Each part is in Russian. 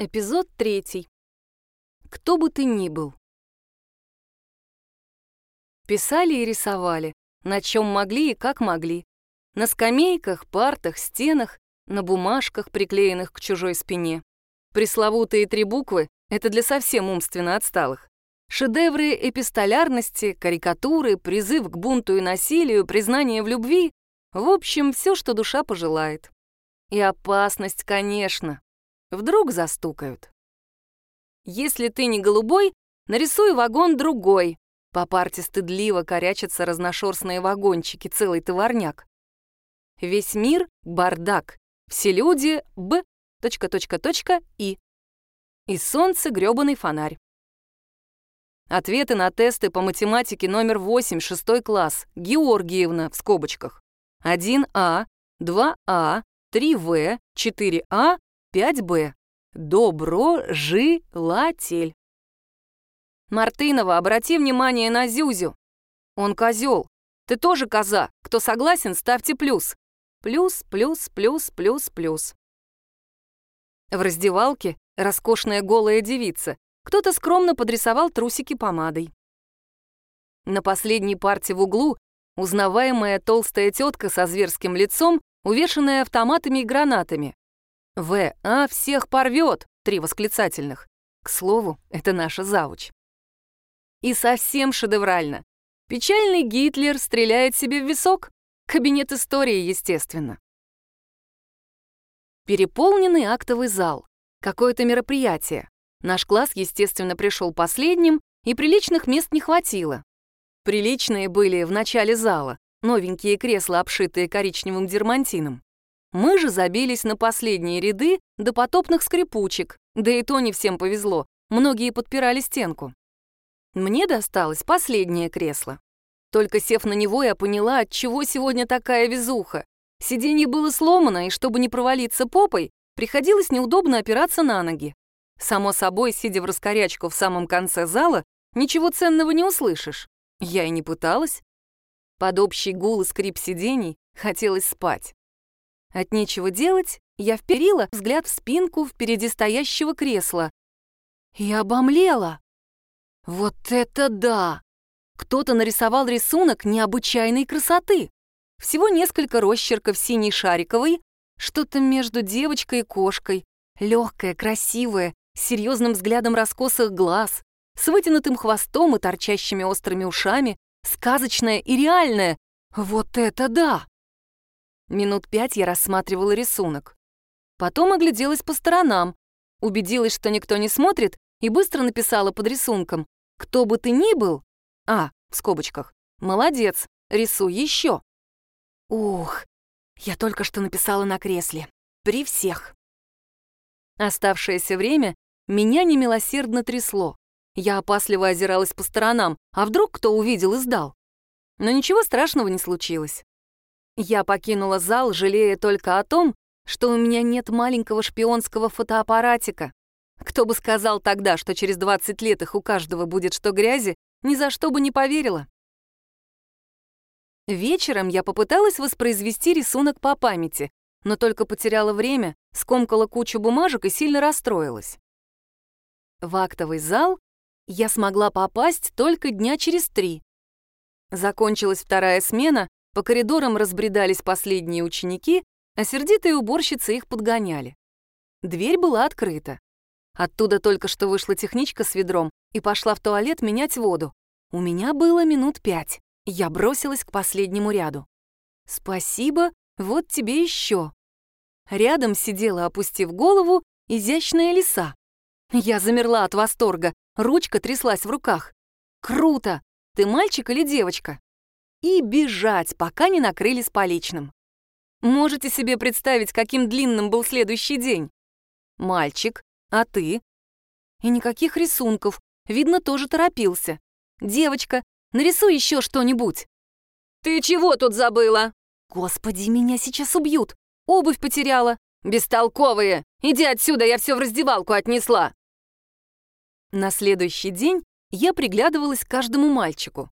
Эпизод третий. Кто бы ты ни был. Писали и рисовали, на чем могли и как могли. На скамейках, партах, стенах, на бумажках, приклеенных к чужой спине. Пресловутые три буквы — это для совсем умственно отсталых. Шедевры эпистолярности, карикатуры, призыв к бунту и насилию, признание в любви — в общем, все, что душа пожелает. И опасность, конечно, Вдруг застукают. Если ты не голубой, нарисуй вагон другой. По парте стыдливо корячатся разношерстные вагончики, целый товарняк. Весь мир — бардак. Все люди — б... точка, точка, точка, и. И солнце — грёбаный фонарь. Ответы на тесты по математике номер 8, 6 класс. Георгиевна, в скобочках. 1А, 2А, 3В, 4А, 5Б. Доброжелатель. Мартынова, обрати внимание на Зюзю. Он козел. Ты тоже коза. Кто согласен, ставьте плюс. Плюс, плюс, плюс, плюс, плюс. В раздевалке роскошная голая девица. Кто-то скромно подрисовал трусики помадой. На последней парте в углу узнаваемая толстая тетка со зверским лицом, увешанная автоматами и гранатами. В. А всех порвет! Три восклицательных. К слову, это наша завуч. И совсем шедеврально. Печальный Гитлер стреляет себе в висок. Кабинет истории, естественно. Переполненный актовый зал. Какое-то мероприятие. Наш класс, естественно, пришел последним, и приличных мест не хватило. Приличные были в начале зала, новенькие кресла, обшитые коричневым дермантином. Мы же забились на последние ряды до потопных скрипучек, да и то не всем повезло, многие подпирали стенку. Мне досталось последнее кресло. Только сев на него, я поняла, от чего сегодня такая везуха. Сиденье было сломано, и чтобы не провалиться попой, приходилось неудобно опираться на ноги. Само собой, сидя в раскорячку в самом конце зала, ничего ценного не услышишь. Я и не пыталась. Под общий гул и скрип сидений хотелось спать. От нечего делать я вперила взгляд в спинку впереди стоящего кресла. И обомлела. Вот это да! Кто-то нарисовал рисунок необычайной красоты. Всего несколько росчерков синей шариковой, что-то между девочкой и кошкой, легкое, красивое, с серьезным взглядом раскосых глаз, с вытянутым хвостом и торчащими острыми ушами, сказочное и реальное. Вот это да! Минут пять я рассматривала рисунок. Потом огляделась по сторонам, убедилась, что никто не смотрит, и быстро написала под рисунком «Кто бы ты ни был...» А, в скобочках. «Молодец, рисуй еще». Ух, я только что написала на кресле. При всех. Оставшееся время меня немилосердно трясло. Я опасливо озиралась по сторонам, а вдруг кто увидел и сдал. Но ничего страшного не случилось. Я покинула зал, жалея только о том, что у меня нет маленького шпионского фотоаппаратика. Кто бы сказал тогда, что через 20 лет их у каждого будет что грязи, ни за что бы не поверила. Вечером я попыталась воспроизвести рисунок по памяти, но только потеряла время, скомкала кучу бумажек и сильно расстроилась. В актовый зал я смогла попасть только дня через три. Закончилась вторая смена, по коридорам разбредались последние ученики, а сердитые уборщицы их подгоняли. Дверь была открыта. Оттуда только что вышла техничка с ведром и пошла в туалет менять воду. У меня было минут пять. Я бросилась к последнему ряду. «Спасибо, вот тебе еще». Рядом сидела, опустив голову, изящная лиса. Я замерла от восторга, ручка тряслась в руках. «Круто! Ты мальчик или девочка?» И бежать, пока не накрыли с поличным. Можете себе представить, каким длинным был следующий день? Мальчик, а ты? И никаких рисунков, видно, тоже торопился. Девочка, нарисуй еще что-нибудь. Ты чего тут забыла? Господи, меня сейчас убьют. Обувь потеряла. Бестолковые! Иди отсюда, я все в раздевалку отнесла. На следующий день я приглядывалась к каждому мальчику.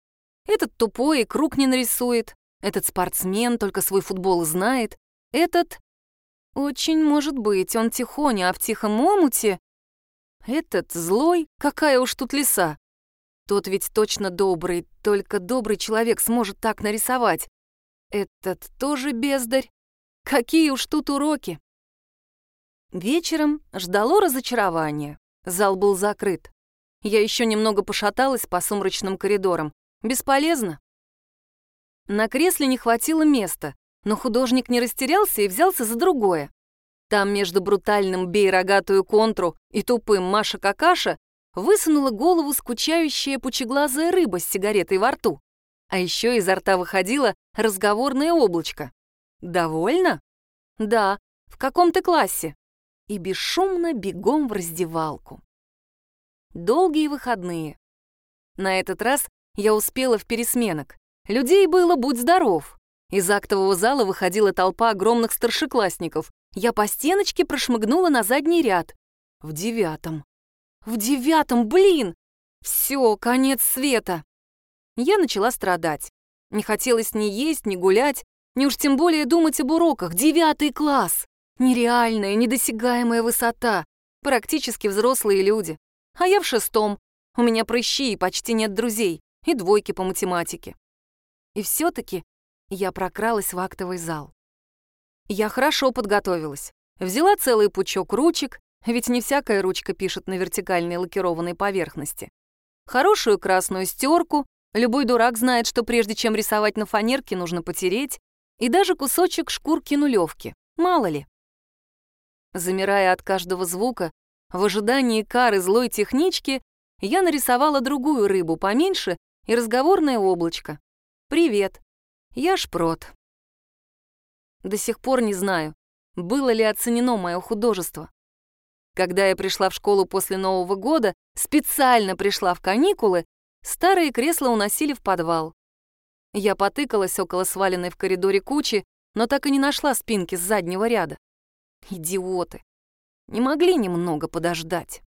Этот тупой и круг не нарисует, этот спортсмен только свой футбол знает, этот... Очень может быть, он тихоня, а в тихом омуте... Этот злой, какая уж тут лиса. Тот ведь точно добрый, только добрый человек сможет так нарисовать. Этот тоже бездарь. Какие уж тут уроки. Вечером ждало разочарование. Зал был закрыт. Я еще немного пошаталась по сумрачным коридорам. Бесполезно. На кресле не хватило места, но художник не растерялся и взялся за другое. Там между брутальным «бей рогатую контру» и тупым «Маша-какаша» высунула голову скучающая пучеглазая рыба с сигаретой во рту. А еще изо рта выходило разговорное облачко. «Довольно?» «Да. В каком ты классе?» И бесшумно бегом в раздевалку. Долгие выходные. На этот раз я успела в пересменок. Людей было будь здоров. Из актового зала выходила толпа огромных старшеклассников. Я по стеночке прошмыгнула на задний ряд. В девятом. В девятом, блин! Все, конец света. Я начала страдать. Не хотелось ни есть, ни гулять, ни уж тем более думать об уроках. Девятый класс. Нереальная, недосягаемая высота. Практически взрослые люди. А я в шестом. У меня прыщи и почти нет друзей. И двойки по математике. И все-таки я прокралась в актовый зал. Я хорошо подготовилась. Взяла целый пучок ручек, ведь не всякая ручка пишет на вертикальной лакированной поверхности. Хорошую красную стерку, любой дурак знает, что прежде чем рисовать на фанерке, нужно потереть, и даже кусочек шкурки нулевки, мало ли. Замирая от каждого звука, в ожидании кары злой технички я нарисовала другую рыбу поменьше и разговорное облачко. «Привет, я Шпрот». До сих пор не знаю, было ли оценено мое художество. Когда я пришла в школу после Нового года, специально пришла в каникулы, старые кресла уносили в подвал. Я потыкалась около сваленной в коридоре кучи, но так и не нашла спинки с заднего ряда. Идиоты. Не могли немного подождать.